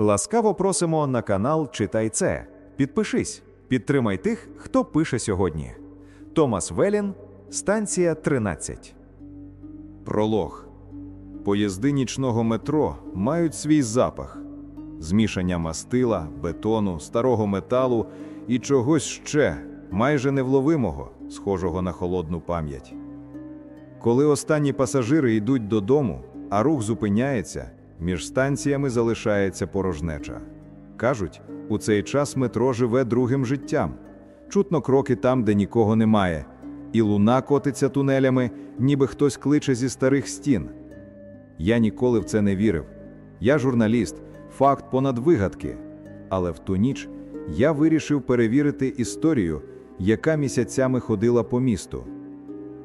Ласкаво просимо на канал Читай це. Підпишись, підтримай тих, хто пише сьогодні. Томас Велін, станція 13. Пролог. Поїзди нічного метро мають свій запах: змішання мастила, бетону, старого металу і чогось ще майже невловимого, схожого на холодну пам'ять. Коли останні пасажири йдуть додому, а рух зупиняється, між станціями залишається порожнеча. Кажуть, у цей час метро живе другим життям. Чутно кроки там, де нікого немає, і луна котиться тунелями, ніби хтось кличе зі старих стін. Я ніколи в це не вірив. Я журналіст, факт понад вигадки. Але в ту ніч я вирішив перевірити історію, яка місяцями ходила по місту.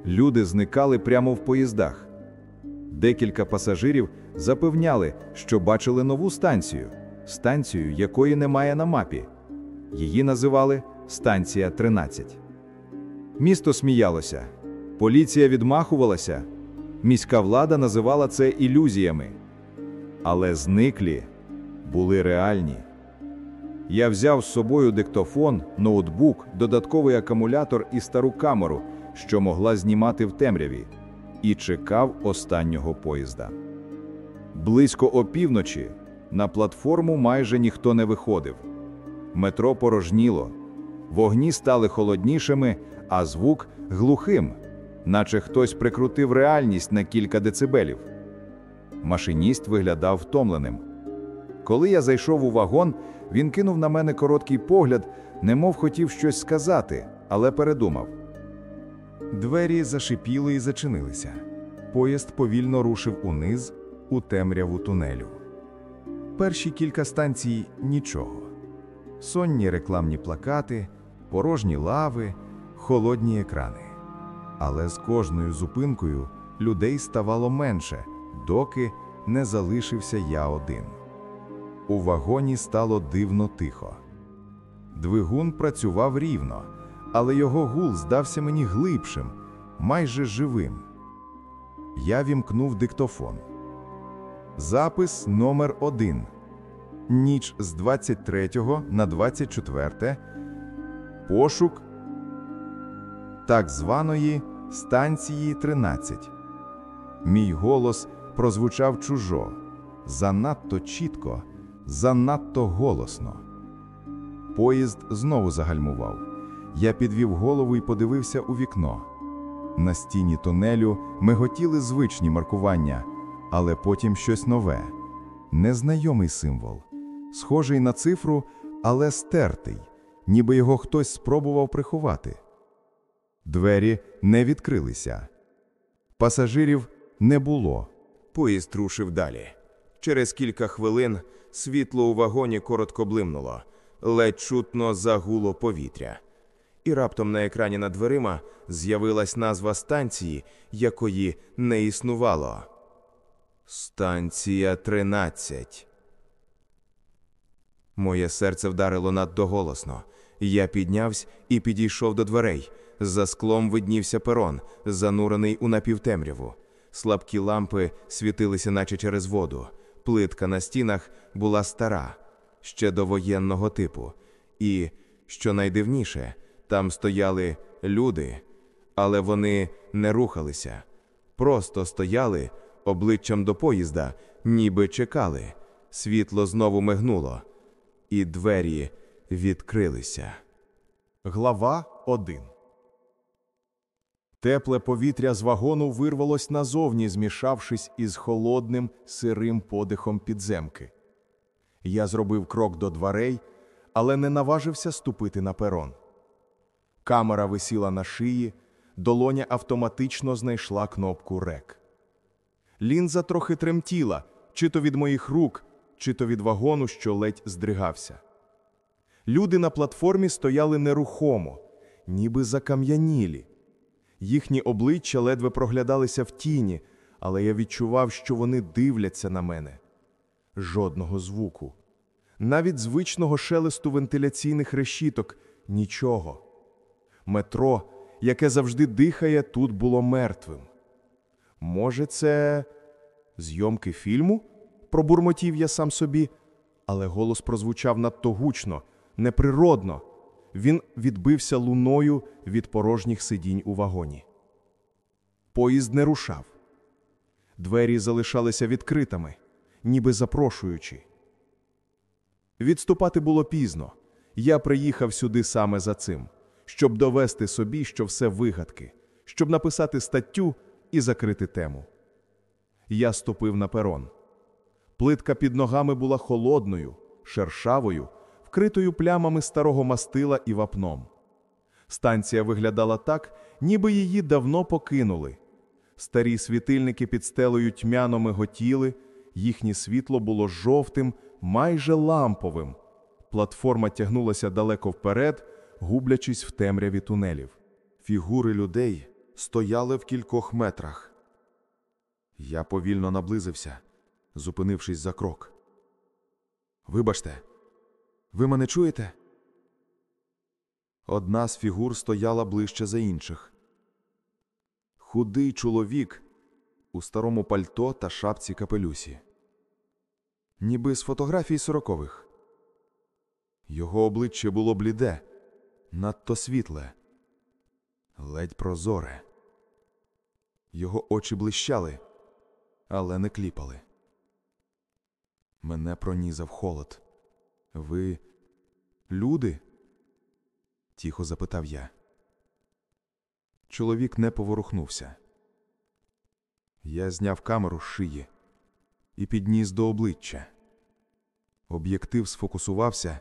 Люди зникали прямо в поїздах. Декілька пасажирів запевняли, що бачили нову станцію, станцію, якої немає на мапі. Її називали станція 13. Місто сміялося, поліція відмахувалася, міська влада називала це ілюзіями. Але зниклі були реальні. Я взяв з собою диктофон, ноутбук, додатковий акумулятор і стару камеру, що могла знімати в темряві, і чекав останнього поїзда. Близько опівночі на платформу майже ніхто не виходив. Метро порожніло, вогні стали холоднішими, а звук глухим, наче хтось прикрутив реальність на кілька децибелів. Машиніст виглядав втомленим. Коли я зайшов у вагон, він кинув на мене короткий погляд, немов хотів щось сказати, але передумав. Двері зашипіли і зачинилися. Поїзд повільно рушив униз у темряву тунелю. Перші кілька станцій нічого. Сонні рекламні плакати, порожні лави, холодні екрани. Але з кожною зупинкою людей ставало менше, доки не залишився я один. У вагоні стало дивно тихо. Двигун працював рівно, але його гул здався мені глибшим, майже живим. Я вімкнув диктофон. Запис номер 1 Ніч з 23 на 24. Пошук так званої станції 13. Мій голос прозвучав чужо, занадто чітко, занадто голосно. Поїзд знову загальмував. Я підвів голову і подивився у вікно. На стіні тунелю миготіли звичні маркування, але потім щось нове, незнайомий символ, схожий на цифру, але стертий, ніби його хтось спробував приховати. Двері не відкрилися. Пасажирів не було. Поїзд рушив далі. Через кілька хвилин світло у вагоні коротко блимнуло, ледь чутно загуло повітря. І раптом на екрані над дверима з'явилась назва станції, якої не існувало. Станція 13. Моє серце вдарило надто голосно. Я піднявся і підійшов до дверей. За склом виднівся перон, занурений у напівтемряву. Слабкі лампи світилися, наче через воду. Плитка на стінах була стара, ще до воєнного типу. І, що найдивніше, там стояли люди, але вони не рухалися, просто стояли обличчям до поїзда, ніби чекали. Світло знову мигнуло, і двері відкрилися. Глава 1 Тепле повітря з вагону вирвалось назовні, змішавшись із холодним сирим подихом підземки. Я зробив крок до дверей, але не наважився ступити на перон. Камера висіла на шиї, долоня автоматично знайшла кнопку рек. Лінза трохи тремтіла, чи то від моїх рук, чи то від вагону, що ледь здригався. Люди на платформі стояли нерухомо, ніби закам'янілі. Їхні обличчя ледве проглядалися в тіні, але я відчував, що вони дивляться на мене. Жодного звуку. Навіть звичного шелесту вентиляційних решіток нічого. Метро, яке завжди дихає, тут було мертвим. Може, це зйомки фільму? пробурмотів я сам собі, Але голос прозвучав надто гучно, неприродно. Він відбився луною від порожніх сидінь у вагоні. Поїзд не рушав. Двері залишалися відкритими, ніби запрошуючи. Відступати було пізно. Я приїхав сюди саме за цим, щоб довести собі, що все вигадки, щоб написати статтю і закрити тему. Я ступив на перон. Плитка під ногами була холодною, шершавою, вкритою плямами старого мастила і вапном. Станція виглядала так, ніби її давно покинули. Старі світильники під стелею тьмяно миготіли, їхнє світло було жовтим, майже ламповим. Платформа тягнулася далеко вперед, гублячись в темряві тунелів. Фігури людей стояли в кількох метрах. Я повільно наблизився, зупинившись за крок. Вибачте, ви мене чуєте? Одна з фігур стояла ближче за інших. Худий чоловік у старому пальто та шапці капелюсі. Ніби з фотографій сорокових. Його обличчя було бліде, надто світле, ледь прозоре. Його очі блищали, але не кліпали. Мене пронізав холод. Ви люди? тихо запитав я. Чоловік не поворухнувся. Я зняв камеру з шиї і підніс до обличчя. Об'єктив сфокусувався,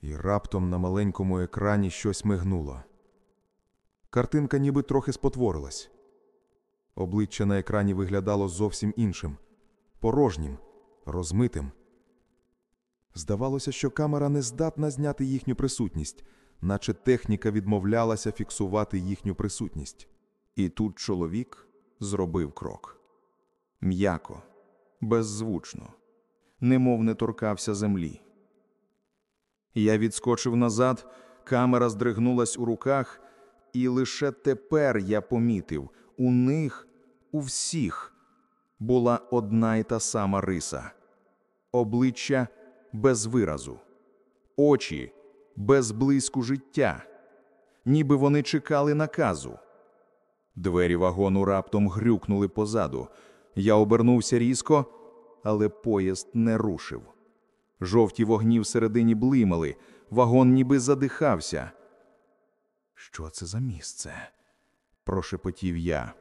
і раптом на маленькому екрані щось мигнуло. Картинка ніби трохи спотворилась. Обличчя на екрані виглядало зовсім іншим, порожнім, розмитим. Здавалося, що камера не здатна зняти їхню присутність, наче техніка відмовлялася фіксувати їхню присутність. І тут чоловік зробив крок. М'яко, беззвучно, немов не торкався землі. Я відскочив назад, камера здригнулась у руках, і лише тепер я помітив у них, у всіх, була одна й та сама риса обличчя без виразу, очі без блиску життя, ніби вони чекали наказу. Двері вагону раптом грюкнули позаду. Я обернувся різко, але поїзд не рушив. Жовті вогні всередині блимали, вагон ніби задихався. Що це за місце? прошепотів я.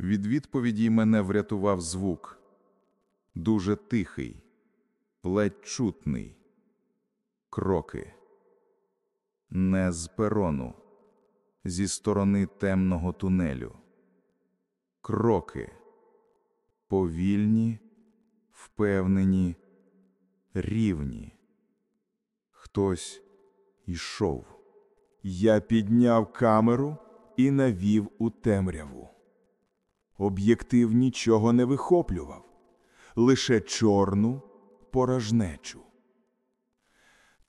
Від відповіді мене врятував звук. Дуже тихий, ледь чутний. Кроки. Не з перону, зі сторони темного тунелю. Кроки. Повільні, впевнені, рівні. Хтось ішов. Я підняв камеру і навів у темряву. Об'єктив нічого не вихоплював, лише чорну порожнечу.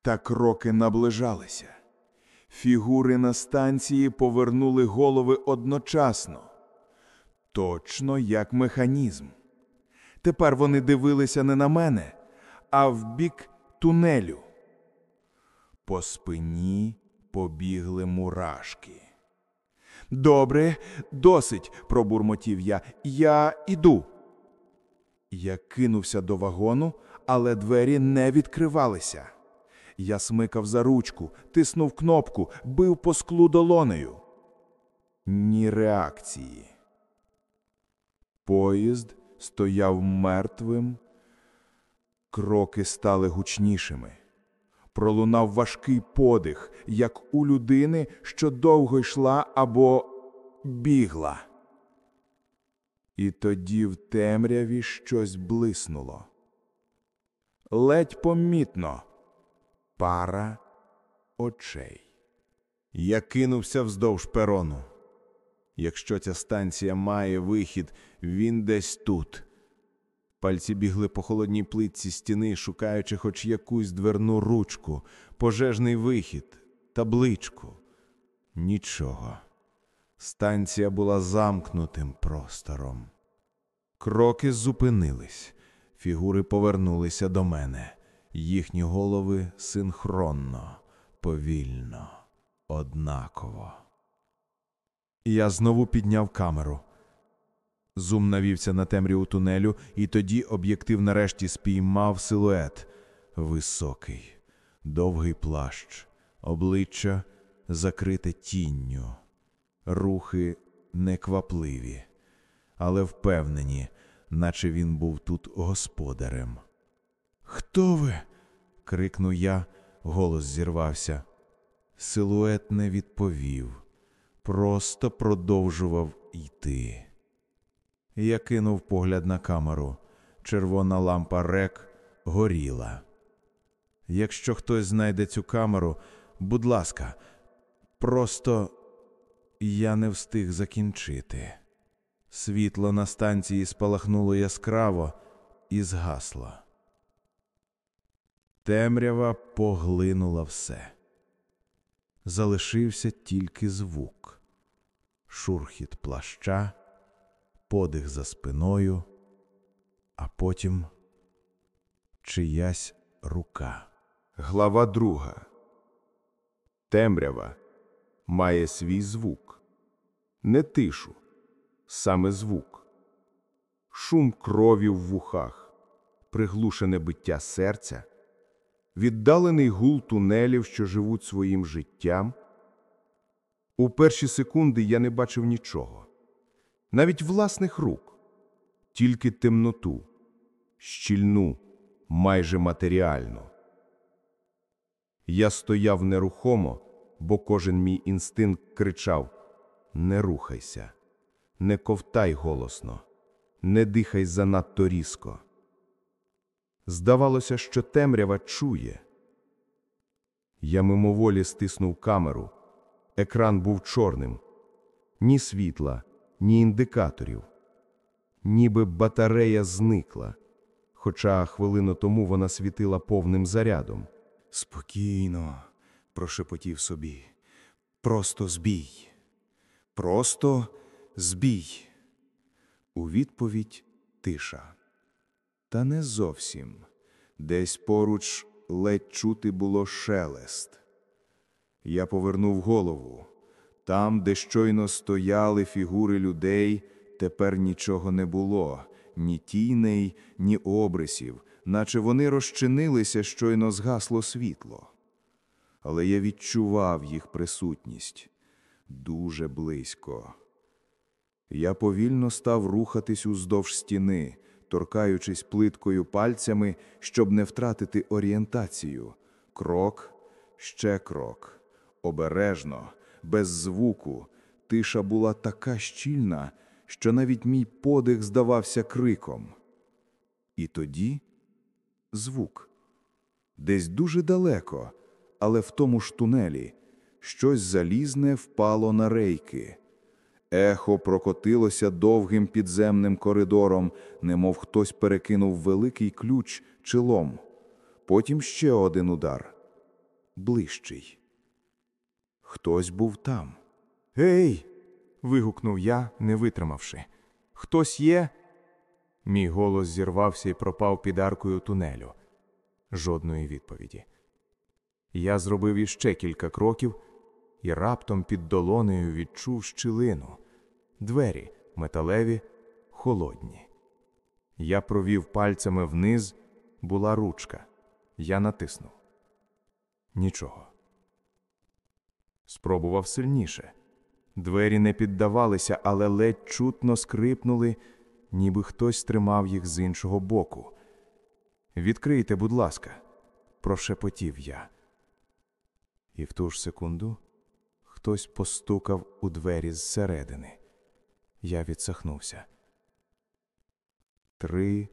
Та кроки наближалися. Фігури на станції повернули голови одночасно, точно як механізм. Тепер вони дивилися не на мене, а в бік тунелю. По спині побігли мурашки. Добре, досить, пробурмотів я. Я іду. Я кинувся до вагону, але двері не відкривалися. Я смикав за ручку, тиснув кнопку, бив по склу долонею. Ні реакції. Поїзд стояв мертвим. Кроки стали гучнішими. Пролунав важкий подих, як у людини, що довго йшла або бігла. І тоді в темряві щось блиснуло. Ледь помітно пара очей. Я кинувся вздовж перону. Якщо ця станція має вихід, він десь тут. Пальці бігли по холодній плитці стіни, шукаючи хоч якусь дверну ручку, пожежний вихід, табличку. Нічого. Станція була замкнутим простором. Кроки зупинились, фігури повернулися до мене, їхні голови синхронно, повільно, однаково. Я знову підняв камеру. Зум навівся на темряву тунелю, і тоді об'єктив нарешті спіймав силует. Високий, довгий плащ, обличчя закрите тінню, рухи неквапливі, але впевнені, наче він був тут господарем. Хто ви? крикнув я, голос зірвався. Силует не відповів, просто продовжував йти. Я кинув погляд на камеру. Червона лампа рек горіла. Якщо хтось знайде цю камеру, будь ласка, просто я не встиг закінчити. Світло на станції спалахнуло яскраво і згасло. Темрява поглинула все. Залишився тільки звук, шурхіт плаща, подих за спиною, а потім чиясь рука. Глава друга. Темрява має свій звук. Не тишу, саме звук. Шум крові в вухах, приглушене биття серця, віддалений гул тунелів, що живуть своїм життям. У перші секунди я не бачив нічого, навіть власних рук, тільки темноту, щільну, майже матеріальну. Я стояв нерухомо, бо кожен мій інстинкт кричав: Не рухайся, не ковтай голосно, не дихай занадто різко. Здавалося, що темрява чує. Я мимоволі стиснув камеру. Екран був чорним, ні світла, ні індикаторів, ніби батарея зникла, хоча хвилину тому вона світила повним зарядом. Спокійно, прошепотів собі. Просто збій. Просто збій. У відповідь тиша. Та не зовсім. Десь поруч ледь чути було шелест. Я повернув голову. Там, де щойно стояли фігури людей, тепер нічого не було, ні тіней, ні обрисів, наче вони розчинилися, щойно згасло світло. Але я відчував їх присутність дуже близько. Я повільно став рухатись уздовж стіни, торкаючись плиткою пальцями, щоб не втратити орієнтацію. Крок, ще крок. Обережно, без звуку. Тиша була така щільна, що навіть мій подих здавався криком. І тоді звук. Десь дуже далеко, але в тому ж тунелі щось залізне впало на рейки. Ехо прокотилося довгим підземним коридором, немов хтось перекинув великий ключ чи лом. Потім ще один удар. Ближчий. Хтось був там. Гей. вигукнув я, не витримавши. Хтось є? Мій голос зірвався і пропав під аркою тунелю. Жодної відповіді. Я зробив іще кілька кроків і раптом під долонею відчув щілину. Двері металеві, холодні. Я провів пальцями вниз, була ручка. Я натиснув. Нічого. Спробував сильніше. Двері не піддавалися, але ледь чутно скрипнули, ніби хтось тримав їх з іншого боку. Відкрийте, будь ласка, прошепотів я. І в ту ж секунду хтось постукав у двері зсередини. Я відсахнувся. Три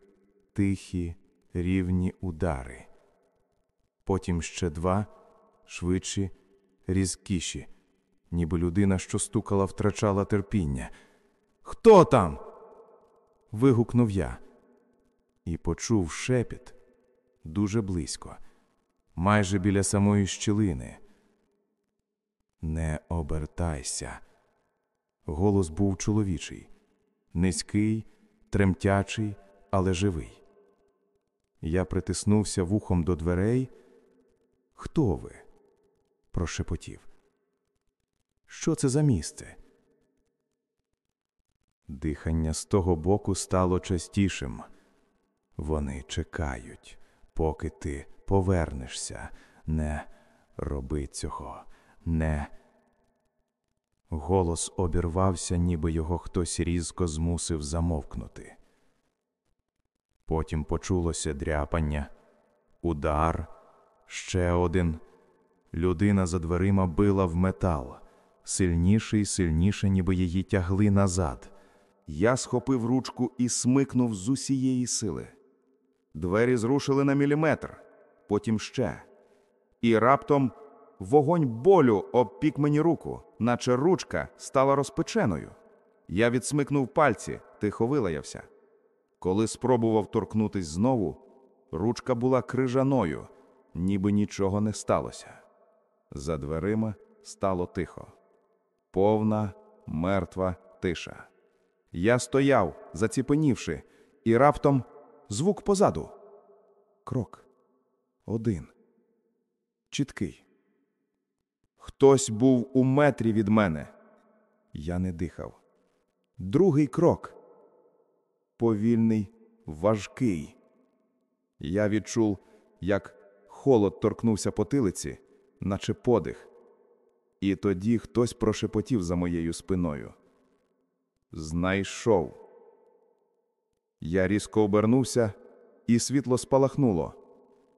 тихі, рівні удари. Потім ще два, швидші, різкіші, ніби людина, що стукала, втрачала терпіння. Хто там? вигукнув я і почув шепіт дуже близько, майже біля самої щілини. Не обертайся. Голос був чоловічий, низький, тремтячий, але живий. Я притиснувся вухом до дверей. Хто ви? прошепотів. Що це за місце? Дихання з того боку стало частішим. Вони чекають, поки ти повернешся. Не роби цього, не. Голос обірвався, ніби його хтось різко змусив замовкнути. Потім почулося дряпання, удар, ще один. Людина за дверима била в метал, сильніше і сильніше, ніби її тягли назад. Я схопив ручку і смикнув з усієї сили. Двері зрушили на міліметр, потім ще. І раптом вогонь болю обпік мені руку, наче ручка стала розпеченою. Я відсмикнув пальці, тихо вилаявся. Коли спробував торкнутись знову, ручка була крижаною, ніби нічого не сталося. За дверима стало тихо. Повна, мертва тиша. Я стояв, заціпенівши, і раптом звук позаду. Крок. Один. Чіткий. Хтось був у метрі від мене. Я не дихав. Другий крок. Повільний, важкий. Я відчув, як холод торкнувся потилиці, наче подих. І тоді хтось прошепотів за моєю спиною. Знайшов. Я різко обернувся, і світло спалахнуло.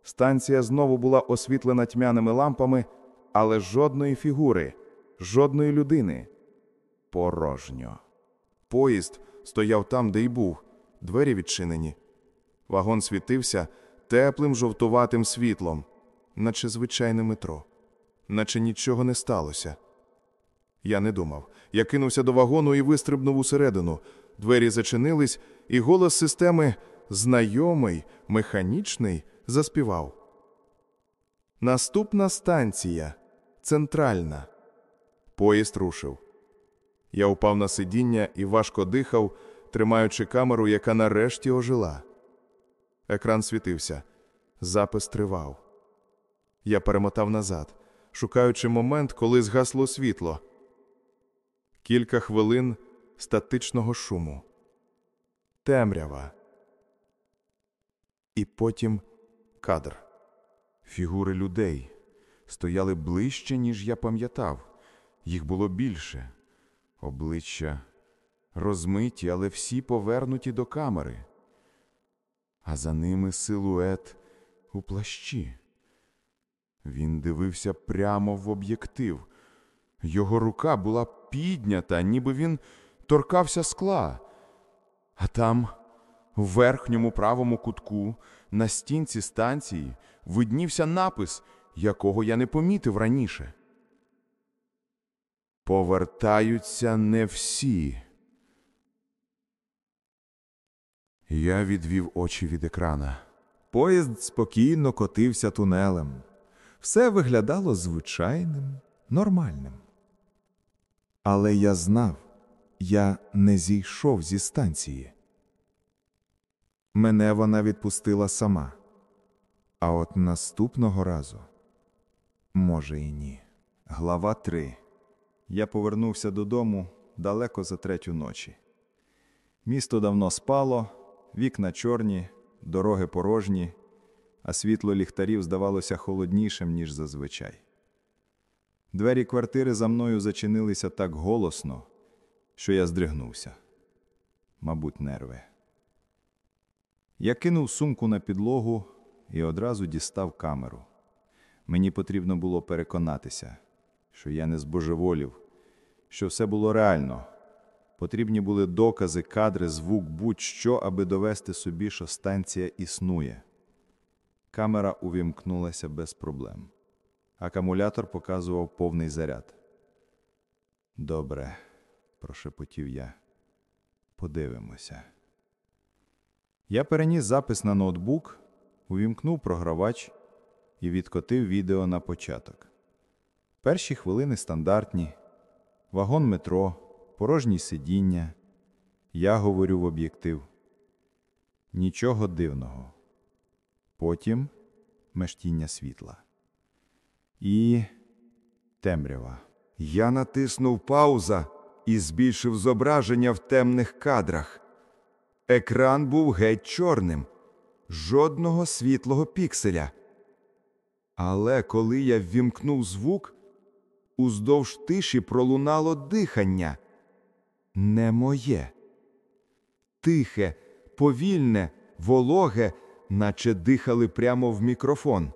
Станція знову була освітлена тьмяними лампами, але жодної фігури, жодної людини. Порожньо. Поїзд стояв там, де й був, двері відчинені. Вагон світився теплим жовтуватим світлом, наче звичайне метро, наче нічого не сталося. Я не думав. Я кинувся до вагону і вистрибнув усередину. Двері зачинились, і голос системи, знайомий, механічний, заспівав. Наступна станція центральна. Поїзд рушив. Я упав на сидіння і важко дихав, тримаючи камеру, яка нарешті ожила. Екран світився, запис тривав. Я перемотав назад, шукаючи момент, коли згасло світло. Кілька хвилин статичного шуму. Темрява. І потім кадр. Фігури людей стояли ближче, ніж я пам'ятав. Їх було більше. Обличчя розмиті, але всі повернуті до камери. А за ними силует у плащі. Він дивився прямо в об'єктив. Його рука була піднята, ніби він торкався скла. А там, в верхньому правому кутку, на стінці станції, виднівся напис, якого я не помітив раніше. Повертаються не всі. Я відвів очі від екрана. Поїзд спокійно котився тунелем. Все виглядало звичайним, нормальним. Але я знав, я не зійшов зі станції. Мене вона відпустила сама. А от наступного разу, може, і ні. Глава 3. Я повернувся додому далеко за третю ночі. Місто давно спало, вікна чорні, дороги порожні, а світло ліхтарів здавалося холоднішим, ніж зазвичай. Двері квартири за мною зачинилися так голосно, що я здригнувся. Мабуть, нерви. Я кинув сумку на підлогу і одразу дістав камеру. Мені потрібно було переконатися, що я не збожеволів, що все було реально. Потрібні були докази, кадри, звук, будь-що, аби довести собі, що станція існує. Камера увімкнулася без проблем. Акумулятор показував повний заряд. Добре, прошепотів я. Подивимося. Я переніс запис на ноутбук, увімкнув програвач і відкотив відео на початок. Перші хвилини стандартні, вагон метро, порожні сидіння. Я говорю в об'єктив. Нічого дивного. Потім мештіння світла. І темрява. Я натиснув пауза і збільшив зображення в темних кадрах. Екран був геть чорним, жодного світлого пікселя. Але коли я ввімкнув звук, уздовж тиші пролунало дихання. Не моє. Тихе, повільне, вологе, наче дихали прямо в мікрофон.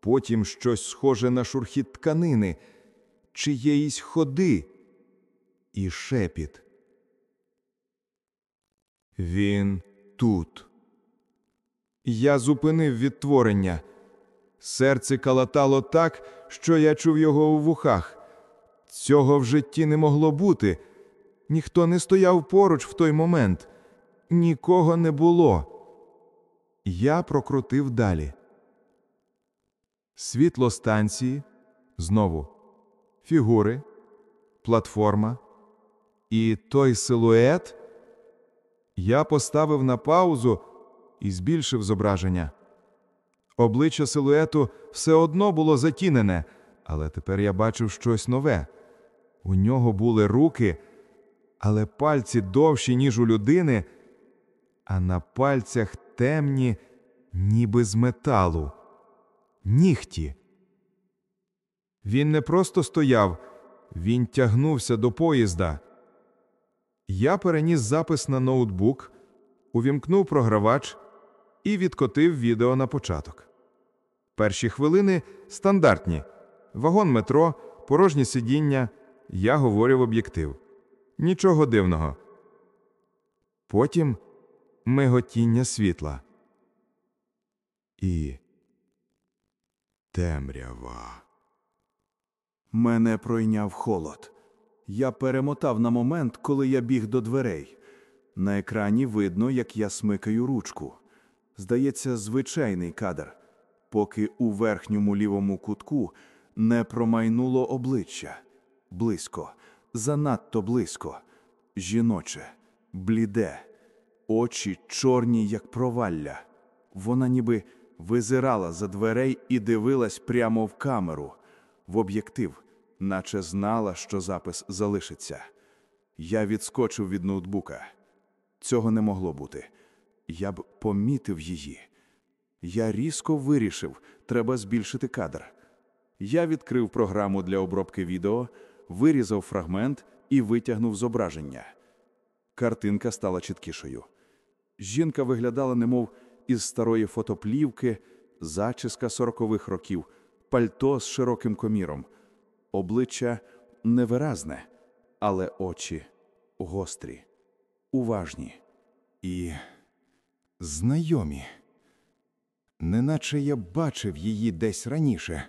Потім щось схоже на шурхіт тканини, чиєїсь ходи і шепіт. Він тут. Я зупинив відтворення. Серце калатало так, що я чув його у вухах. Цього в житті не могло бути. Ніхто не стояв поруч в той момент, нікого не було. Я прокрутив далі. Світло станції, знову фігури, платформа і той силует. Я поставив на паузу і збільшив зображення. Обличчя силуету все одно було затінене, але тепер я бачив щось нове. У нього були руки, але пальці довші, ніж у людини, а на пальцях темні, ніби з металу. Нігті. Він не просто стояв, він тягнувся до поїзда. Я переніс запис на ноутбук, увімкнув програвач і відкотив відео на початок. Перші хвилини стандартні: вагон метро, порожні сидіння. Я говорю в об'єктив. Нічого дивного. Потім миготіння світла. І темрява. Мене пройняв холод. Я перемотав на момент, коли я біг до дверей. На екрані видно, як я смикаю ручку. Здається, звичайний кадр, поки у верхньому лівому кутку не промайнуло обличчя. Близько, занадто близько. Жіноче, бліде, очі чорні, як провалля. Вона ніби визирала за дверей і дивилась прямо в камеру, в об'єктив, наче знала, що запис залишиться. Я відскочив від ноутбука. Цього не могло бути. Я б помітив її. Я різко вирішив, треба збільшити кадр. Я відкрив програму для обробки відео, вирізав фрагмент і витягнув зображення. Картинка стала чіткішою. Жінка виглядала немов із старої фотоплівки, зачіска сорокових років, пальто з широким коміром, обличчя невиразне, але очі гострі, уважні і знайомі. Неначе я бачив її десь раніше.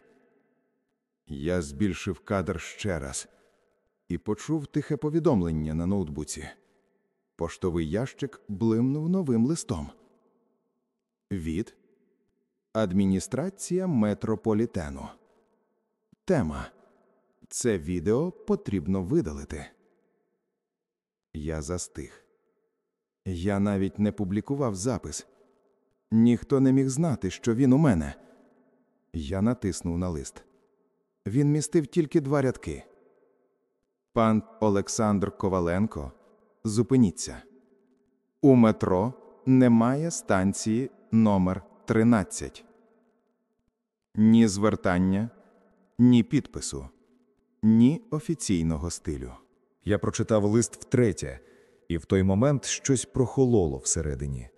Я збільшив кадр ще раз і почув тихе повідомлення на ноутбуці. Поштовий ящик блимнув новим листом. Від Адміністрація метрополітену. Тема. Це відео потрібно видалити. Я застиг. Я навіть не публікував запис. Ніхто не міг знати, що він у мене. Я натиснув на лист. Він містив тільки два рядки. Пан Олександр Коваленко, зупиніться. У метро немає станції номер 13. Ні звертання, ні підпису, ні офіційного стилю. Я прочитав лист втретє, і в той момент щось прохололо всередині.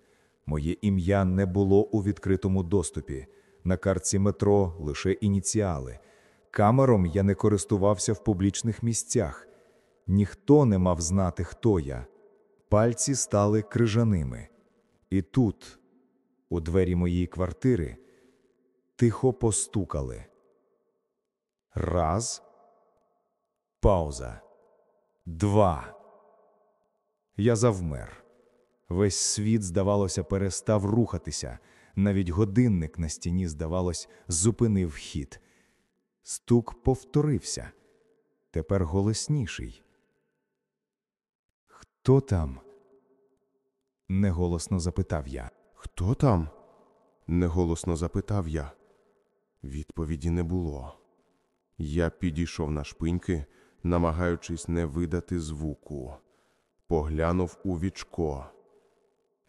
Моє ім'я не було у відкритому доступі. На картці метро лише ініціали. Камером я не користувався в публічних місцях. Ніхто не мав знати, хто я. Пальці стали крижаними. І тут, у двері моєї квартири, тихо постукали. Раз. Пауза. Два. Я завмер. Весь світ, здавалося, перестав рухатися. Навіть годинник на стіні, здавалось, зупинив хід. Стук повторився. Тепер голосніший. Хто там? неголосно запитав я. Хто там? неголосно запитав я. Відповіді не було. Я підійшов на шпиньки, намагаючись не видати звуку. Поглянув у вічко.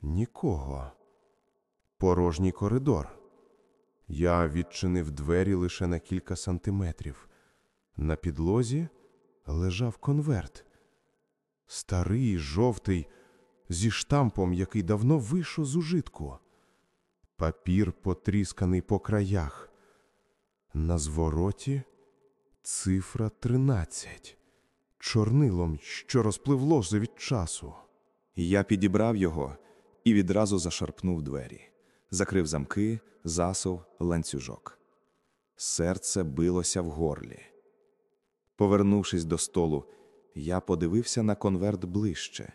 Нікого. Порожній коридор. Я відчинив двері лише на кілька сантиметрів. На підлозі лежав конверт. Старий, жовтий, зі штампом, який давно вийшов з ужитку. Папір потрісканий по краях. На звороті цифра 13. Чорнилом, що розпливлося від часу. Я підібрав його і відразу зашарпнув двері, закрив замки, засув ланцюжок. Серце билося в горлі. Повернувшись до столу, я подивився на конверт ближче.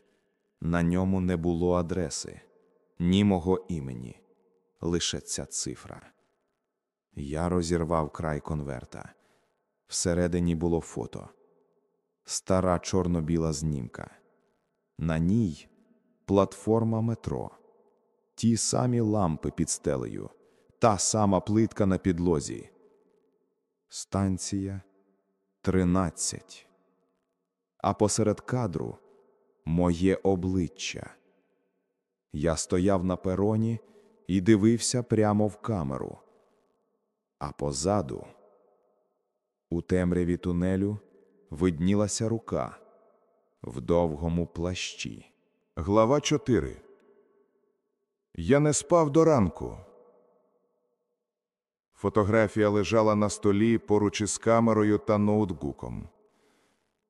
На ньому не було адреси, ні мого імені, лише ця цифра. Я розірвав край конверта. Всередині було фото. Стара чорно-біла знімка. На ній платформа метро, ті самі лампи під стелею, та сама плитка на підлозі. Станція 13. А посеред кадру моє обличчя. Я стояв на пероні і дивився прямо в камеру. А позаду, у темряві тунелю, виднілася рука в довгому плащі. Глава 4. Я не спав до ранку. Фотографія лежала на столі поруч із камерою та ноутбуком.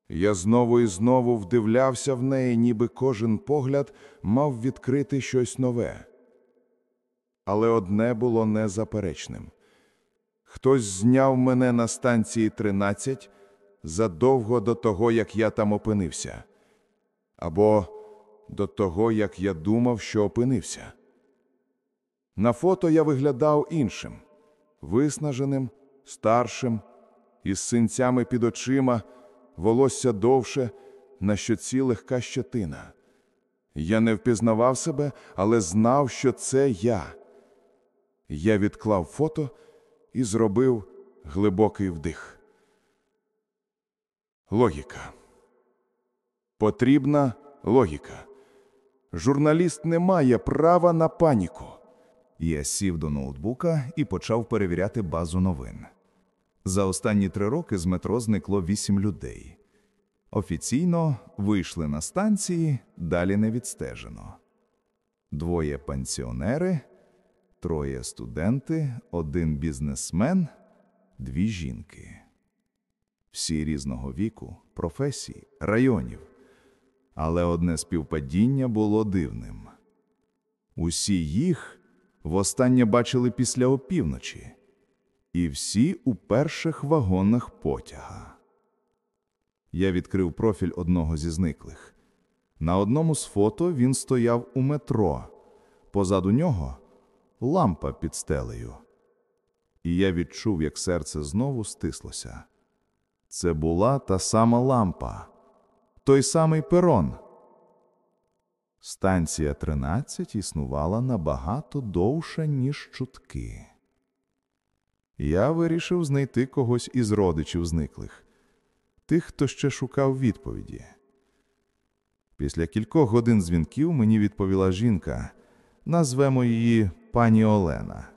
Я знову і знову вдивлявся в неї, ніби кожен погляд мав відкрити щось нове. Але одне було незаперечним. Хтось зняв мене на станції 13 задовго до того, як я там опинився. Або до того, як я думав, що опинився. На фото я виглядав іншим, виснаженим, старшим, із синцями під очима, волосся довше, на щоці легка щетина. Я не впізнавав себе, але знав, що це я. Я відклав фото і зробив глибокий вдих. Логіка. Потрібна логіка. Журналіст не має права на паніку. Я сів до ноутбука і почав перевіряти базу новин. За останні три роки з метро зникло вісім людей. Офіційно вийшли на станції, далі не відстежено. Двоє пенсіонери, троє студенти, один бізнесмен, дві жінки. Всі різного віку, професій, районів. Але одне співпадіння було дивним. Усі їх востаннє бачили після опівночі, і всі у перших вагонах потяга. Я відкрив профіль одного зі зниклих. На одному з фото він стояв у метро, позаду нього лампа під стелею. І я відчув, як серце знову стислося. Це була та сама лампа, той самий перон. Станція 13 існувала набагато довше, ніж чутки. Я вирішив знайти когось із родичів зниклих, тих, хто ще шукав відповіді. Після кількох годин дзвінків мені відповіла жінка, назвемо її пані Олена.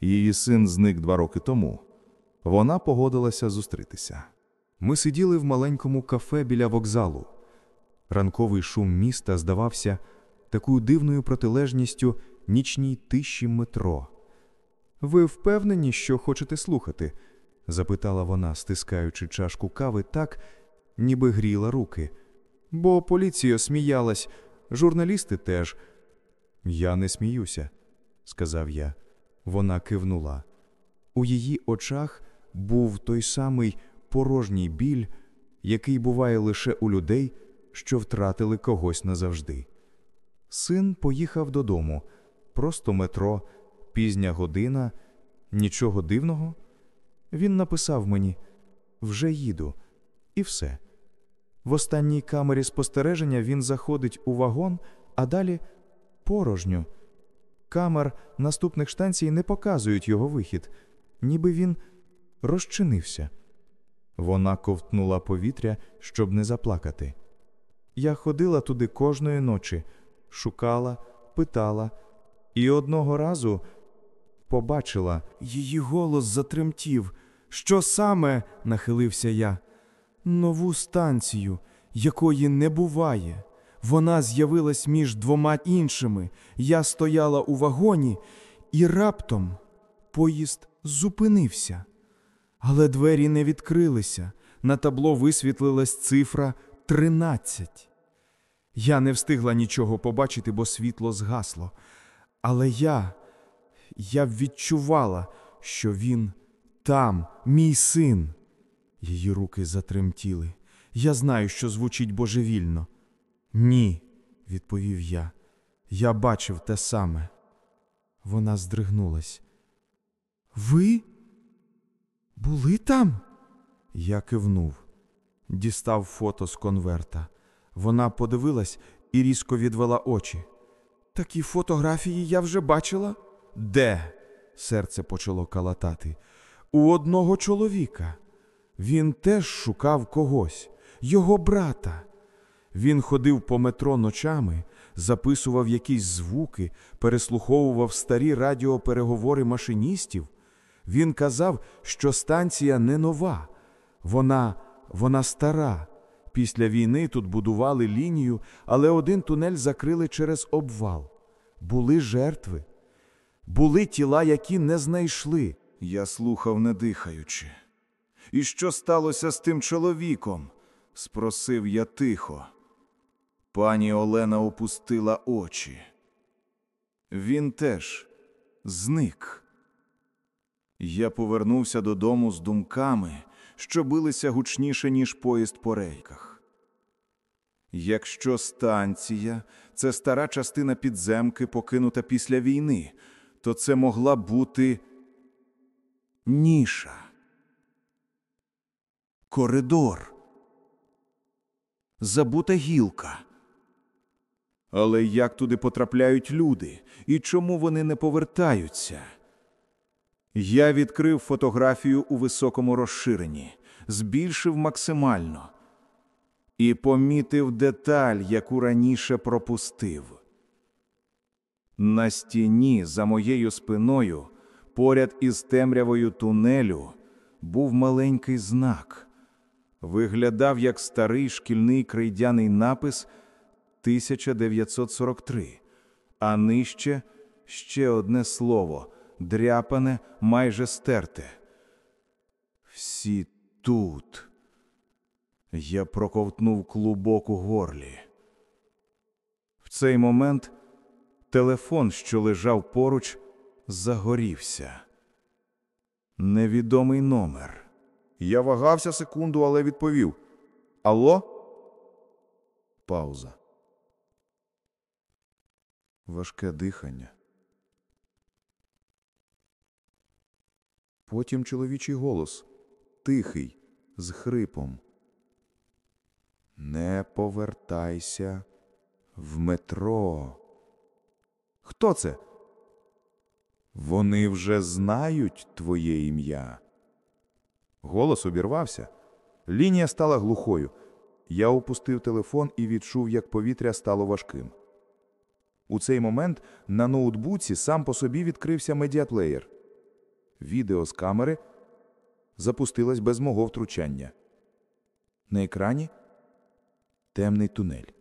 Її син зник два роки тому. Вона погодилася зустрітися. Ми сиділи в маленькому кафе біля вокзалу. Ранковий шум міста здавався такою дивною протилежністю нічній тиші метро. Ви впевнені, що хочете слухати? запитала вона, стискаючи чашку кави так, ніби гріла руки. Бо поліція сміялась, журналісти теж. Я не сміюся, сказав я. Вона кивнула. У її очах був той самий порожній біль, який буває лише у людей, що втратили когось назавжди. Син поїхав додому, просто метро, пізня година, нічого дивного. Він написав мені вже їду, і все. В останній камері спостереження він заходить у вагон, а далі порожньо. Камер наступних станцій не показують його вихід, ніби він розчинився. Вона ковтнула повітря, щоб не заплакати. Я ходила туди кожної ночі, шукала, питала, і одного разу побачила. Її голос затремтів. Що саме, нахилився я. Нову станцію, якої не буває. Вона з'явилась між двома іншими. Я стояла у вагоні, і раптом поїзд зупинився. Але двері не відкрилися. На табло висвітлилась цифра 13. Я не встигла нічого побачити, бо світло згасло. Але я, я відчувала, що він там, мій син. Її руки затремтіли. Я знаю, що звучить божевільно. Ні, відповів я. Я бачив те саме. Вона здригнулась. Ви були там? Я кивнув, дістав фото з конверта. Вона подивилась і різко відвела очі. Такі фотографії я вже бачила. Де? Серце почало калатати. У одного чоловіка. Він теж шукав когось, його брата. Він ходив по метро ночами, записував якісь звуки, переслуховував старі радіопереговори машиністів. Він казав, що станція не нова, вона, вона стара. Після війни тут будували лінію, але один тунель закрили через обвал. Були жертви, були тіла, які не знайшли. Я слухав, не дихаючи. І що сталося з тим чоловіком? спросив я тихо. Пані Олена опустила очі. Він теж зник. Я повернувся додому з думками, що билися гучніше, ніж поїзд по рейках. Якщо станція це стара частина підземки, покинута після війни, то це могла бути ніша, коридор, забута гілка. Але як туди потрапляють люди і чому вони не повертаються? Я відкрив фотографію у високому розширенні, збільшив максимально і помітив деталь, яку раніше пропустив. На стіні за моєю спиною, поряд із темрявою тунелю, був маленький знак. Виглядав як старий шкільний крейдяний напис 1943, а нижче ще одне слово дряпане, майже стерте. Всі тут. Я проковтнув клубок у горлі. В цей момент телефон, що лежав поруч, загорівся. Невідомий номер. Я вагався секунду, але відповів: Алло? Пауза. Важке дихання. Потім чоловічий голос, тихий, з хрипом. Не повертайся в метро. Хто це? Вони вже знають твоє ім'я. Голос обірвався. Лінія стала глухою. Я опустив телефон і відчув, як повітря стало важким. У цей момент на ноутбуці сам по собі відкрився медіаплеєр. Відео з камери запустилось без мого втручання. На екрані темний тунель.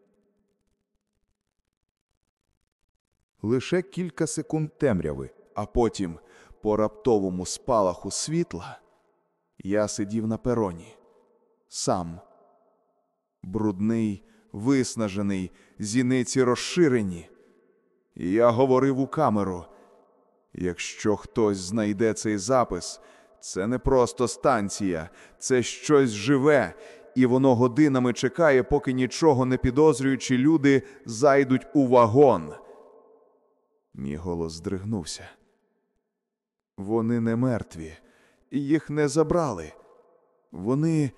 Лише кілька секунд темряви, а потім, по раптовому спалаху світла, я сидів на пероні. Сам. Брудний, виснажений, зіниці розширені. Я говорив у камеру. Якщо хтось знайде цей запис, це не просто станція, це щось живе, і воно годинами чекає, поки нічого не підозрюючи, люди зайдуть у вагон. Мій голос здригнувся. Вони не мертві, їх не забрали. Вони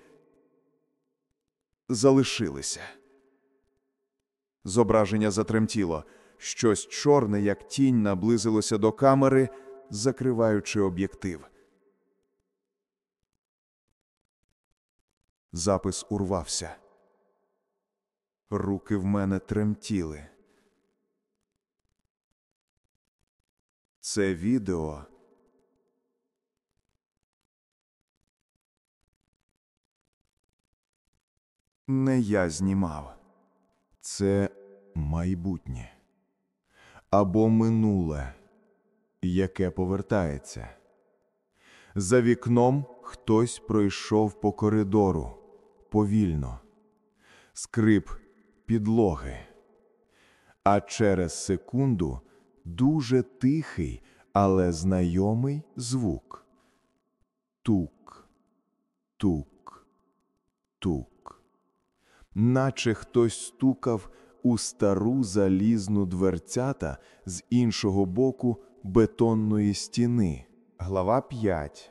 залишилися. Зображення затремтіло. Щось чорне, як тінь, наблизилося до камери, закриваючи об'єктив. Запис урвався. Руки в мене тремтіли. Це відео. Не я знімав. Це майбутнє або минуле, яке повертається. За вікном хтось пройшов по коридору повільно, скрип підлоги, а через секунду дуже тихий, але знайомий звук. Тук, тук, тук. Наче хтось стукав у стару залізну дверцята з іншого боку бетонної стіни. Глава 5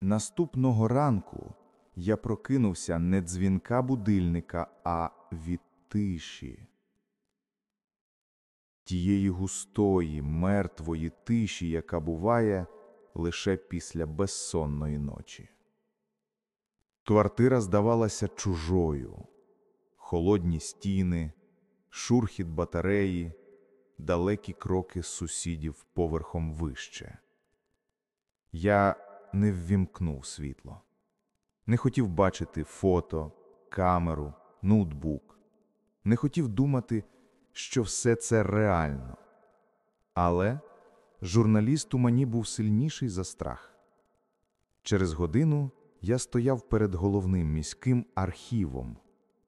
Наступного ранку я прокинувся не дзвінка будильника, а від тиші. Тієї густої, мертвої тиші, яка буває лише після безсонної ночі. Квартира здавалася чужою, холодні стіни, шурхіт батареї, далекі кроки сусідів поверхом вище. Я не ввімкнув світло, не хотів бачити фото, камеру, ноутбук, не хотів думати, що все це реально. Але журналіст у мені був сильніший за страх. Через годину я стояв перед головним міським архівом,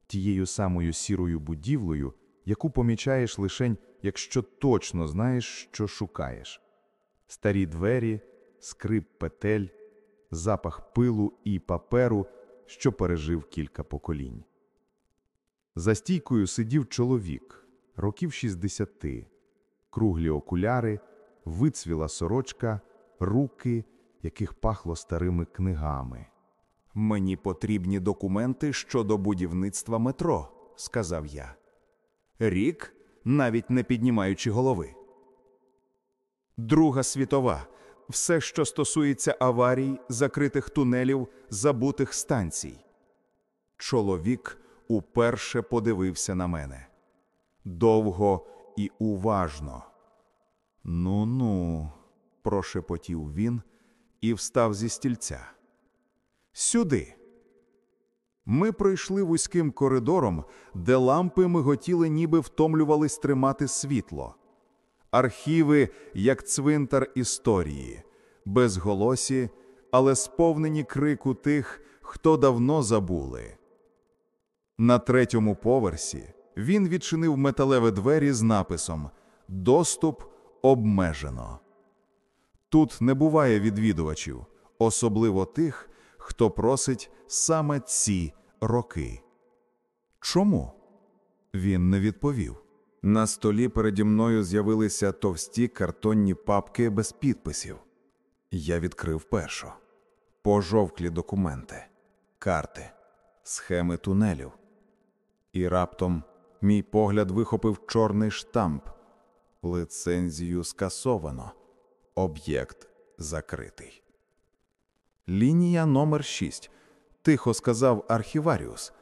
тією самою сірою будівлею, яку помічаєш лишень, якщо точно знаєш, що шукаєш. Старі двері, скрип петель, запах пилу і паперу, що пережив кілька поколінь. За стійкою сидів чоловік, років 60, круглі окуляри, вицвіла сорочка, руки, яких пахло старими книгами. Мені потрібні документи щодо будівництва метро, сказав я. Рік, навіть не піднімаючи голови. Друга світова. Все, що стосується аварій, закритих тунелів, забутих станцій. Чоловік уперше подивився на мене. Довго і уважно. Ну ну, прошепотів він і встав зі стільця. Сюди. Ми пройшли вузьким коридором, де лампи миготіли, ніби втомлювались тримати світло. Архіви, як цвинтар історії, безголосі, але сповнені крику тих, хто давно забули. На третьому поверсі він відчинив металеві двері з написом Доступ обмежено. Тут не буває відвідувачів, особливо тих, хто просить саме ці роки. Чому? Він не відповів. На столі переді мною з'явилися товсті картонні папки без підписів. Я відкрив першу. Пожовклі документи, карти, схеми тунелів. І раптом мій погляд вихопив чорний штамп. Лицензію скасовано. Об'єкт закритий. Лінія номер 6 тихо сказав архіваріус,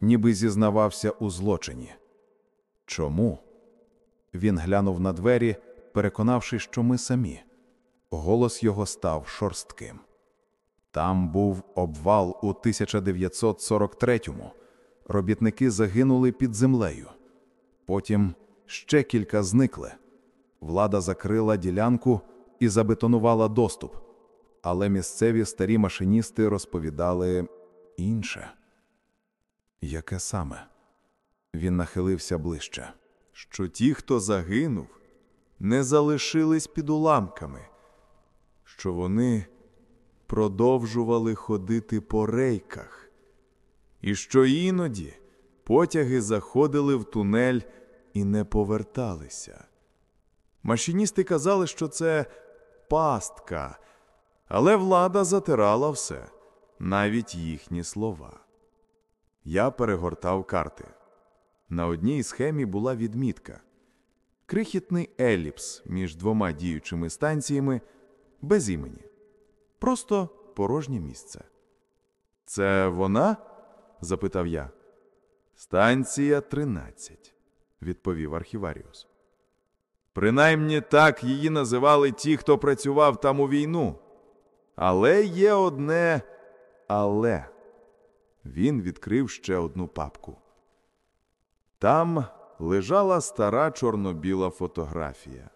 ніби зізнавався у злочині. Чому? Він глянув на двері, переконавшись, що ми самі. Голос його став шорстким. Там був обвал у 1943-му. Робітники загинули під землею. Потім ще кілька зникли. Влада закрила ділянку і забетонувала доступ. Але місцеві старі машиністи розповідали інше. Яке саме? Він нахилився ближче. Що ті, хто загинув, не залишились під уламками, що вони продовжували ходити по рейках, і що іноді потяги заходили в тунель і не поверталися. Машиністи казали, що це пастка, але влада затирала все, навіть їхні слова. Я перегортав карти. На одній схемі була відмітка крихітний еліпс між двома діючими станціями без імені. Просто порожнє місце. Це вона? запитав я. Станція 13, відповів архіваріус. Принаймні так її називали ті, хто працював там у війну. Але є одне але. Він відкрив ще одну папку. Там лежала стара чорно-біла фотографія.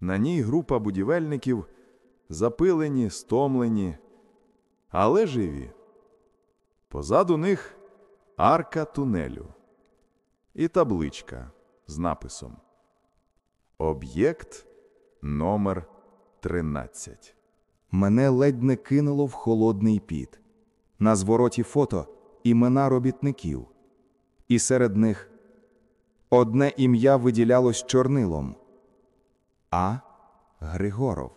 На ній група будівельників запилені, стомлені, але живі. Позаду них арка тунелю і табличка з написом Об'єкт номер 13. Мене ледь не кинуло в холодний піт. На звороті фото імена робітників. І серед них одне ім'я виділялось чорнилом А. Григоров.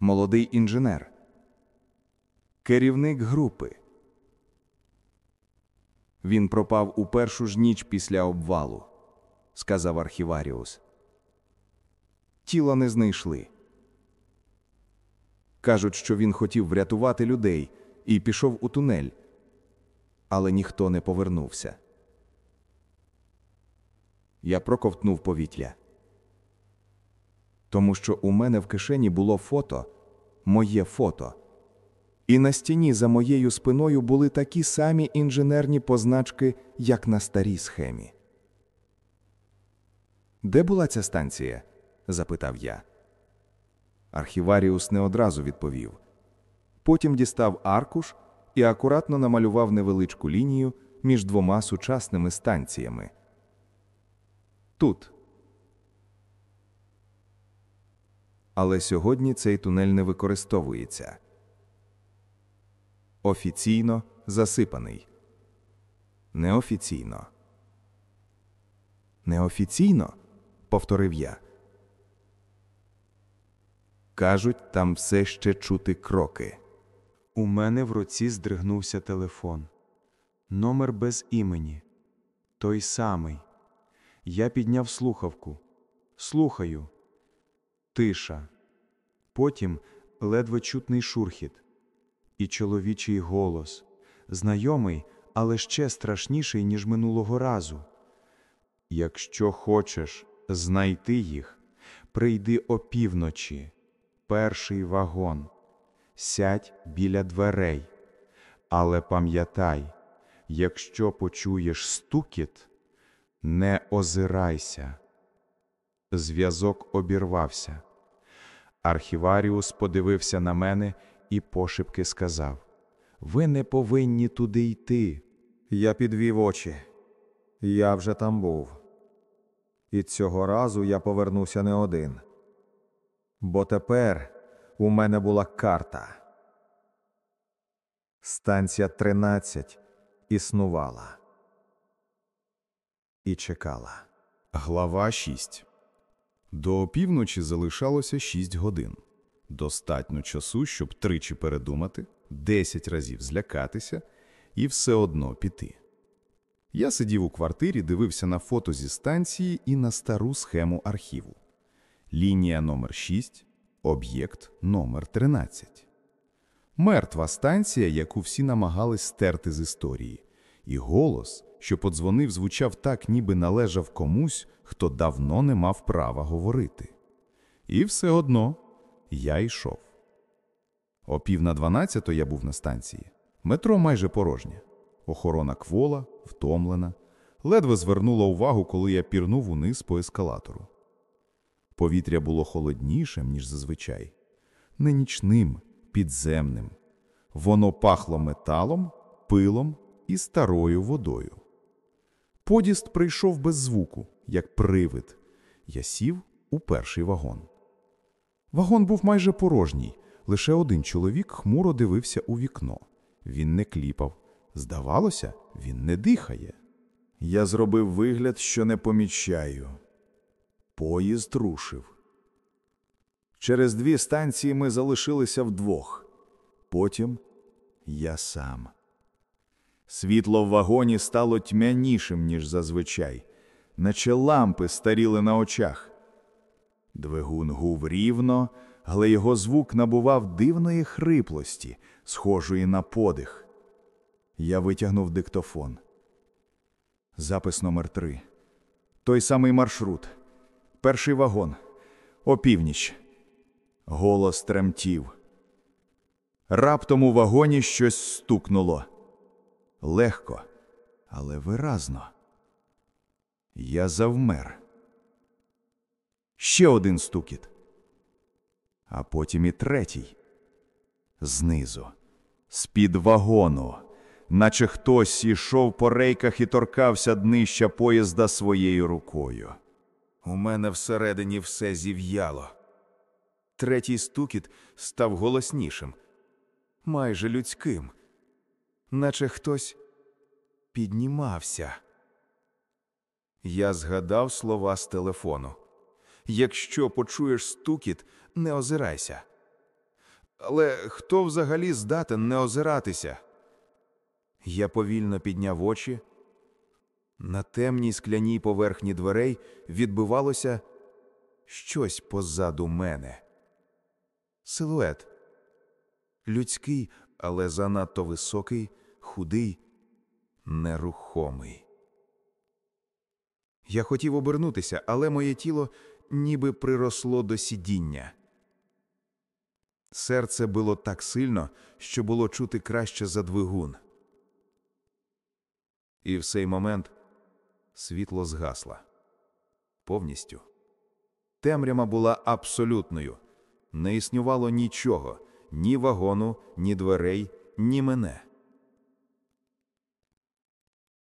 Молодий інженер. Керівник групи. Він пропав у першу ж ніч після обвалу, сказав архіваріус. Тіла не знайшли. Кажуть, що він хотів врятувати людей і пішов у тунель, але ніхто не повернувся. Я проковтнув повітря. Тому що у мене в кишені було фото, моє фото. І на стіні за моєю спиною були такі самі інженерні позначки, як на старій схемі. Де була ця станція? запитав я. Архіваріус не одразу відповів. Потім дістав аркуш і акуратно намалював невеличку лінію між двома сучасними станціями. Тут. Але сьогодні цей тунель не використовується. Офіційно засипаний. Неофіційно. Неофіційно, повторив я. Кажуть, там все ще чути кроки. У мене в руці здригнувся телефон. Номер без імені. Той самий. Я підняв слухавку. Слухаю. Тиша. Потім ледве чутний шурхіт. І чоловічий голос. Знайомий, але ще страшніший, ніж минулого разу. Якщо хочеш знайти їх, прийди опівночі. Перший вагон. Сядь біля дверей. Але пам'ятай, якщо почуєш стукіт, не озирайся. Зв'язок обірвався. Архіваріус подивився на мене і пошепки сказав: Ви не повинні туди йти. Я підвів очі. Я вже там був. І цього разу я повернуся не один. Бо тепер у мене була карта. Станція 13 існувала. І чекала. Глава 6. До опівночі залишалося 6 годин. Достатньо часу, щоб тричі передумати, 10 разів злякатися і все одно піти. Я сидів у квартирі, дивився на фото зі станції і на стару схему архіву. Лінія номер 6, об'єкт номер 13. Мертва станція, яку всі намагались стерти з історії, і голос, що подзвонив, звучав так, ніби належав комусь, хто давно не мав права говорити. І все одно я йшов. О пів на дванадцято я був на станції. Метро майже порожнє. Охорона квола, втомлена, ледве звернула увагу, коли я пірнув униз по ескалатору. Повітря було холоднішим, ніж зазвичай, не нічним, підземним. Воно пахло металом, пилом і старою водою. Подіст прийшов без звуку, як привид. Я сів у перший вагон. Вагон був майже порожній, лише один чоловік хмуро дивився у вікно. Він не кліпав. Здавалося, він не дихає. Я зробив вигляд, що не помічаю. Поїзд рушив. Через дві станції ми залишилися вдвох. Потім я сам. Світло в вагоні стало тьмянішим, ніж зазвичай, наче лампи старіли на очах. Двигун гув рівно, але його звук набував дивної хриплості, схожої на подих. Я витягнув диктофон. Запис номер три. Той самий маршрут. Перший вагон. Опівніч. Голос тремтів. Раптом у вагоні щось стукнуло. Легко, але виразно. Я завмер. Ще один стукіт. А потім і третій. Знизу, з-під вагону, наче хтось ішов по рейках і торкався днища поїзда своєю рукою. У мене всередині все зів'яло. Третій стукіт став голоснішим, майже людським, наче хтось піднімався. Я згадав слова з телефону. Якщо почуєш стукіт, не озирайся. Але хто взагалі здатен не озиратися? Я повільно підняв очі. На темній скляній поверхні дверей відбивалося щось позаду мене. Силует. Людський, але занадто високий, худий, нерухомий. Я хотів обернутися, але моє тіло ніби приросло до сидіння. Серце било так сильно, що було чути краще за двигун. І в цей момент світло згасло. Повністю. Темрява була абсолютною. Не існувало нічого ні вагону, ні дверей, ні мене.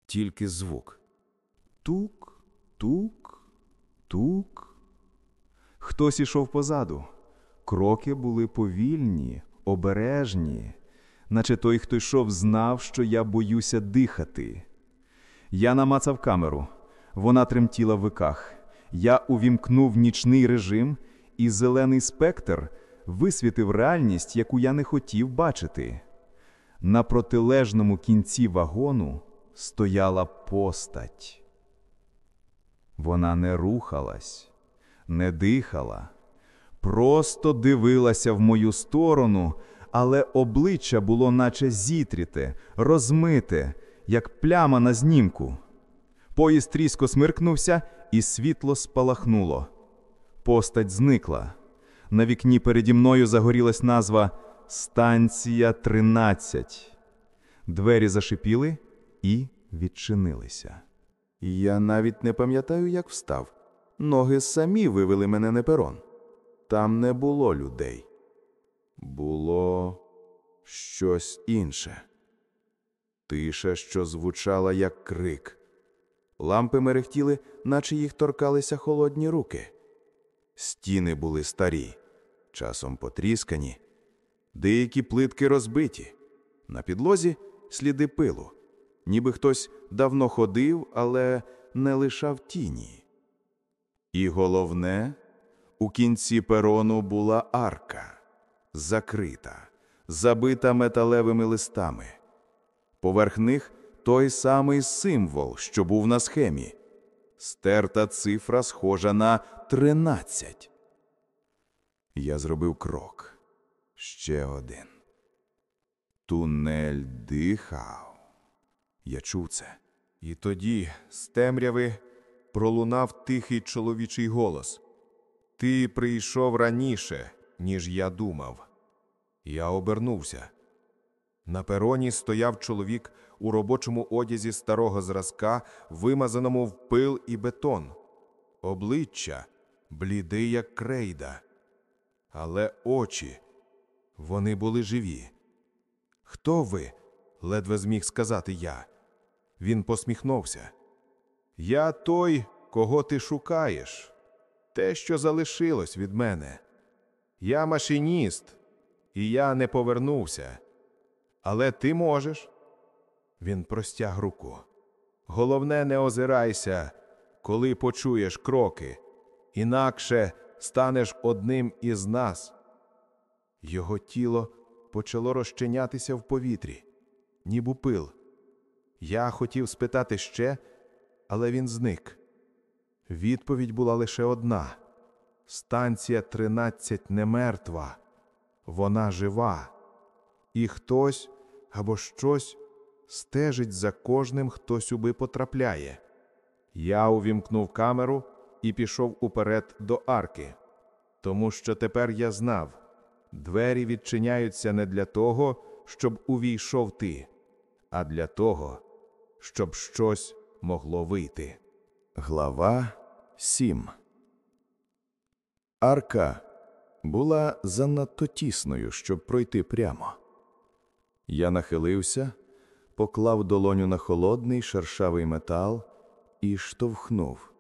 Тільки звук. Тук, тук, тук. Хтось ішов позаду. Кроки були повільні, обережні, наче той, хто йшов, знав, що я боюся дихати. Я намацав камеру. Вона тремтіла в виках. Я увімкнув нічний режим, і зелений спектр висвітив реальність, яку я не хотів бачити. На протилежному кінці вагону стояла постать. Вона не рухалась, не дихала, просто дивилася в мою сторону, але обличчя було наче зітріте, розмите, як пляма на знімку. Поїзд різко смиркнувся, і світло спалахнуло. Постать зникла. На вікні переді мною загорілась назва Станція 13. Двері зашипіли і відчинилися. Я навіть не пам'ятаю, як встав. Ноги самі вивели мене на перон. Там не було людей. Було щось інше. Тиша, що звучала як крик. Лампи мерехтіли, наче їх торкалися холодні руки. Стіни були старі, часом потріскані, деякі плитки розбиті. На підлозі сліди пилу, ніби хтось давно ходив, але не лишав тіні. І головне, у кінці перону була арка, закрита, забита металевими листами. Поверх них той самий символ, що був на схемі. Стерта цифра схожа на тринадцять. Я зробив крок. Ще один. Тунель дихав. Я чув це. І тоді з темряви пролунав тихий чоловічий голос. Ти прийшов раніше, ніж я думав. Я обернувся. На пероні стояв чоловік у робочому одязі старого зразка, вимазаному в пил і бетон. Обличчя блідий, як крейда. Але очі вони були живі. Хто ви? ледве зміг сказати я. Він посміхнувся. Я той, кого ти шукаєш, те, що залишилось від мене. Я машиніст, і я не повернувся. Але ти можеш. Він простяг руку. Головне, не озирайся, коли почуєш кроки, інакше станеш одним із нас. Його тіло почало розчинятися в повітрі, ніби пил. Я хотів спитати ще, але він зник. Відповідь була лише одна: станція 13 не мертва, вона жива, і хтось або щось стежить за кожним, хто сюди потрапляє. Я увімкнув камеру і пішов уперед до арки, тому що тепер я знав, двері відчиняються не для того, щоб увійшов ти, а для того, щоб щось могло вийти. Глава 7 Арка була занадто тісною, щоб пройти прямо. Я нахилився, поклав долоню на холодний шершавий метал і штовхнув.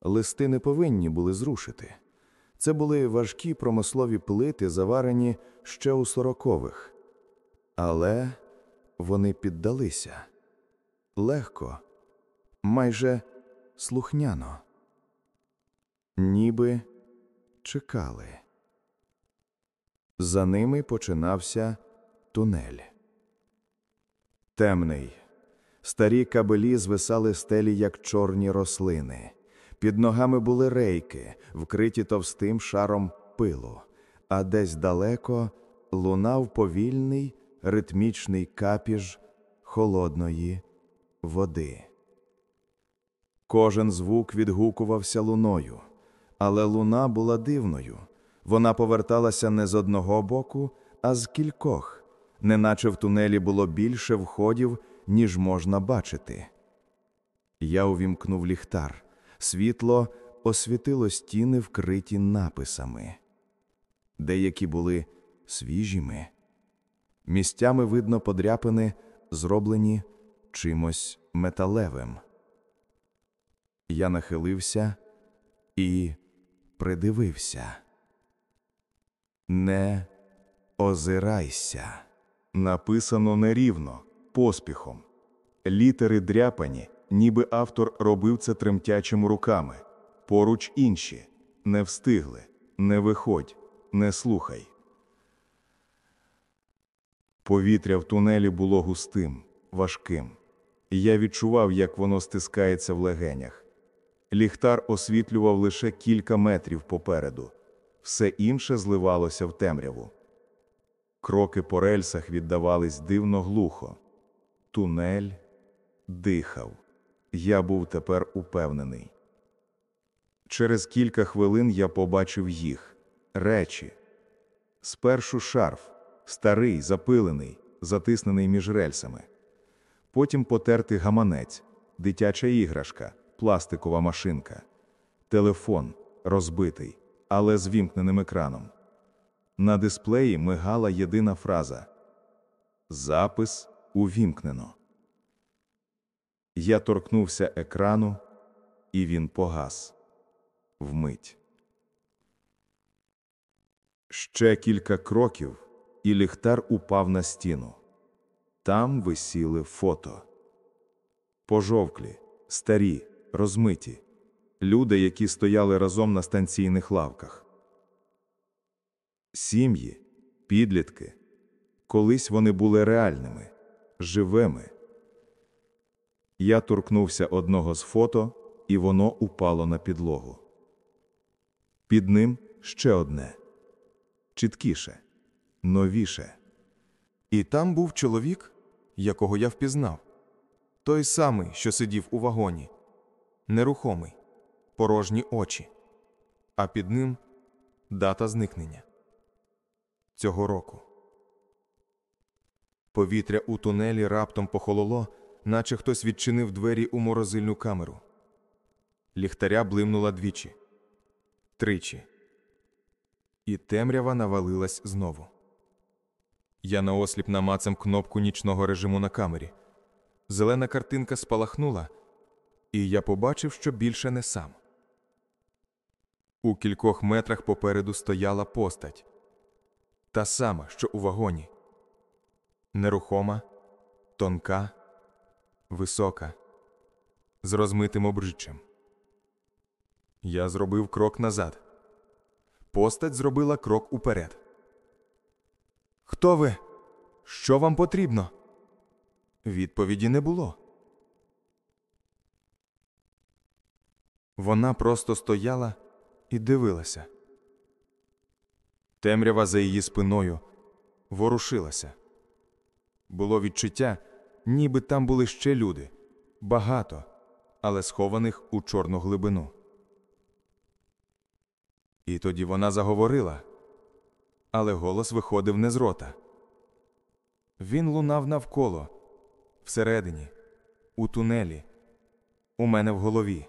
Листи не повинні були зрушити. Це були важкі промислові плити, заварені ще у сорокових. Але вони піддалися легко, майже слухняно, ніби чекали. За ними починався тунель. Темний. Старі кабелі звисали стелі, як чорні рослини. Під ногами були рейки, вкриті товстим шаром пилу, а десь далеко лунав повільний ритмічний капіж холодної води. Кожен звук відгукувався луною, але луна була дивною. Вона поверталася не з одного боку, а з кількох, неначе в тунелі було більше входів, ніж можна бачити. Я увімкнув ліхтар. Світло освітило стіни, вкриті написами. Деякі були свіжіми. Місцями видно подряпини, зроблені чимось металевим. Я нахилився і придивився. Не озирайся. Написано нерівно, поспіхом. Літери дряпані, ніби автор робив це тремтячими руками. Поруч інші не встигли, не виходь, не слухай. Повітря в тунелі було густим, важким. Я відчував, як воно стискається в легенях. Ліхтар освітлював лише кілька метрів попереду, все інше зливалося в темряву. Кроки по рельсах віддавались дивно глухо. Тунель дихав. Я був тепер упевнений. Через кілька хвилин я побачив їх речі. Спершу шарф, старий, запилений, затиснений між рельсами. Потім потертий гаманець, дитяча іграшка, пластикова машинка, телефон розбитий, але з вімкненим екраном. На дисплеї мигала єдина фраза Запис увімкнено. Я торкнувся екрану, і він погас. Вмить. Ще кілька кроків, і ліхтар упав на стіну. Там висіли фото. Пожовклі, старі, розмиті, люди, які стояли разом на станційних лавках. Сім'ї, підлітки. Колись вони були реальними, живими. Я торкнувся одного з фото, і воно упало на підлогу. Під ним ще одне чіткіше, новіше. І там був чоловік, якого я впізнав той самий, що сидів у вагоні, нерухомий, порожні очі, а під ним дата зникнення цього року. Повітря у тунелі раптом похололо, наче хтось відчинив двері у морозильну камеру. Ліхтаря блимнула двічі, тричі, і темрява навалилась знову. Я наосліп намацем кнопку нічного режиму на камері. Зелена картинка спалахнула, і я побачив, що більше не сам. У кількох метрах попереду стояла постать та сама, що у вагоні. Нерухома, тонка, висока, з розмитим обличчям. Я зробив крок назад. Постать зробила крок уперед. Хто ви? Що вам потрібно? Відповіді не було. Вона просто стояла і дивилася. Темрява за її спиною ворушилася. Було відчуття, ніби там були ще люди, багато, але схованих у чорну глибину. І тоді вона заговорила, але голос виходив не з рота. Він лунав навколо, всередині, у тунелі, у мене в голові.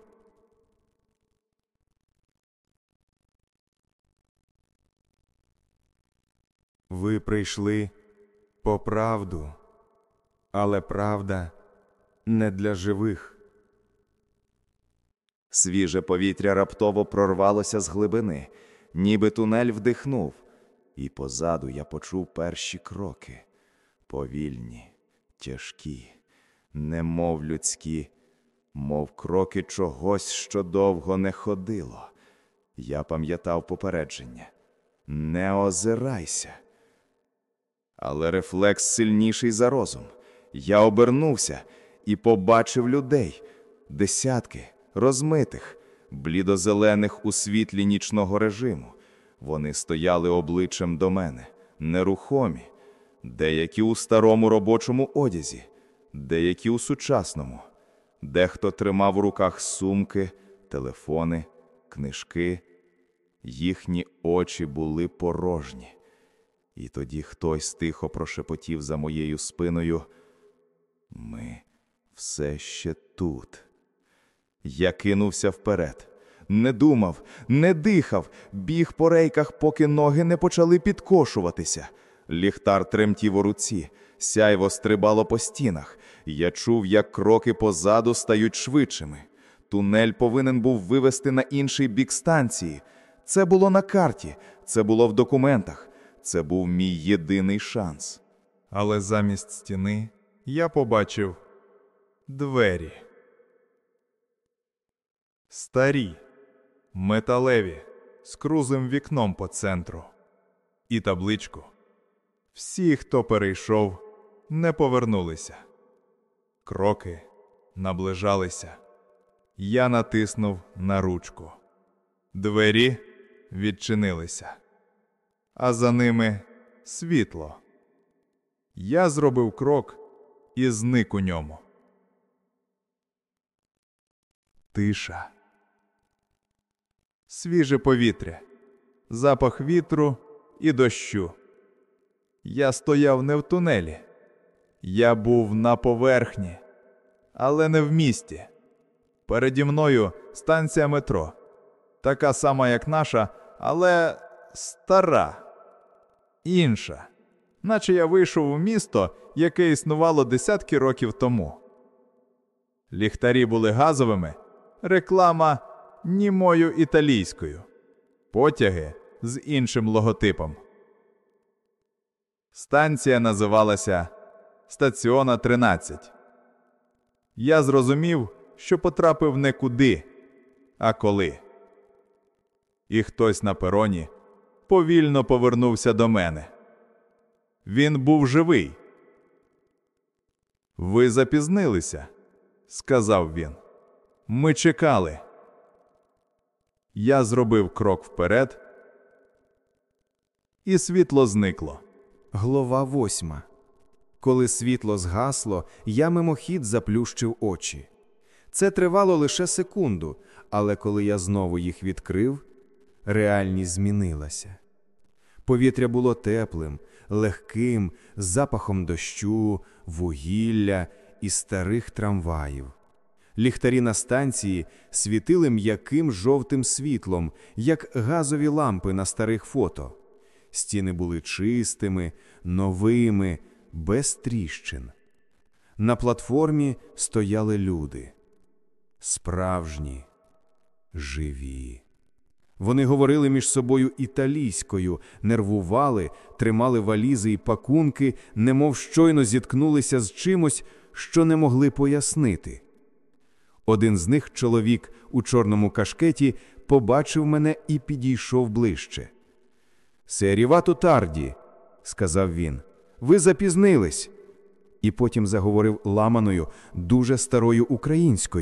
Ви прийшли по правду, але правда не для живих. Свіже повітря раптово прорвалося з глибини, ніби тунель вдихнув, і позаду я почув перші кроки повільні, тяжкі, немов людські, мов кроки чогось, що довго не ходило. Я пам'ятав попередження не озирайся. Але рефлекс сильніший за розум. Я обернувся і побачив людей, десятки розмитих, блідозелених у світлі нічного режиму. Вони стояли обличчям до мене, нерухомі, деякі у старому робочому одязі, деякі у сучасному. Дехто тримав у руках сумки, телефони, книжки. Їхні очі були порожні. І тоді хтось тихо прошепотів за моєю спиною. Ми все ще тут. Я кинувся вперед. Не думав, не дихав, біг по рейках, поки ноги не почали підкошуватися. Ліхтар тремтів у руці, сяйво стрибало по стінах. Я чув, як кроки позаду стають швидшими. Тунель повинен був вивести на інший бік станції. Це було на карті, це було в документах. Це був мій єдиний шанс. Але замість стіни я побачив двері. Старі, металеві, з крузим вікном по центру. І табличку. Всі, хто перейшов, не повернулися. Кроки наближалися. Я натиснув на ручку. Двері відчинилися, а за ними світло. Я зробив крок і зник у ньому. Тиша. Свіже повітря, запах вітру і дощу. Я стояв не в тунелі. Я був на поверхні, але не в місті. Переді мною станція метро, така сама, як наша, але стара, інша, наче я вийшов у місто, яке існувало десятки років тому. Ліхтарі були газовими, реклама німою італійською, потяги з іншим логотипом. Станція називалася Стаціона 13. Я зрозумів, що потрапив не куди, а коли. І хтось на пероні повільно повернувся до мене. Він був живий. Ви запізнилися, сказав він. Ми чекали. Я зробив крок вперед, і світло зникло. Глава восьма. Коли світло згасло, я мимохід заплющив очі. Це тривало лише секунду, але коли я знову їх відкрив, реальність змінилася. Повітря було теплим, легким, запахом дощу, вугілля і старих трамваїв. Ліхтарі на станції світили м'яким жовтим світлом, як газові лампи на старих фото. Стіни були чистими, новими, без тріщин. На платформі стояли люди. Справжні, живі. Вони говорили між собою італійською, нервували, тримали валізи і пакунки, немов щойно зіткнулися з чимось, що не могли пояснити. Один з них, чоловік у чорному кашкеті, побачив мене і підійшов ближче. Серівато тарді, сказав він, ви запізнились. і потім заговорив ламаною, дуже старою українською.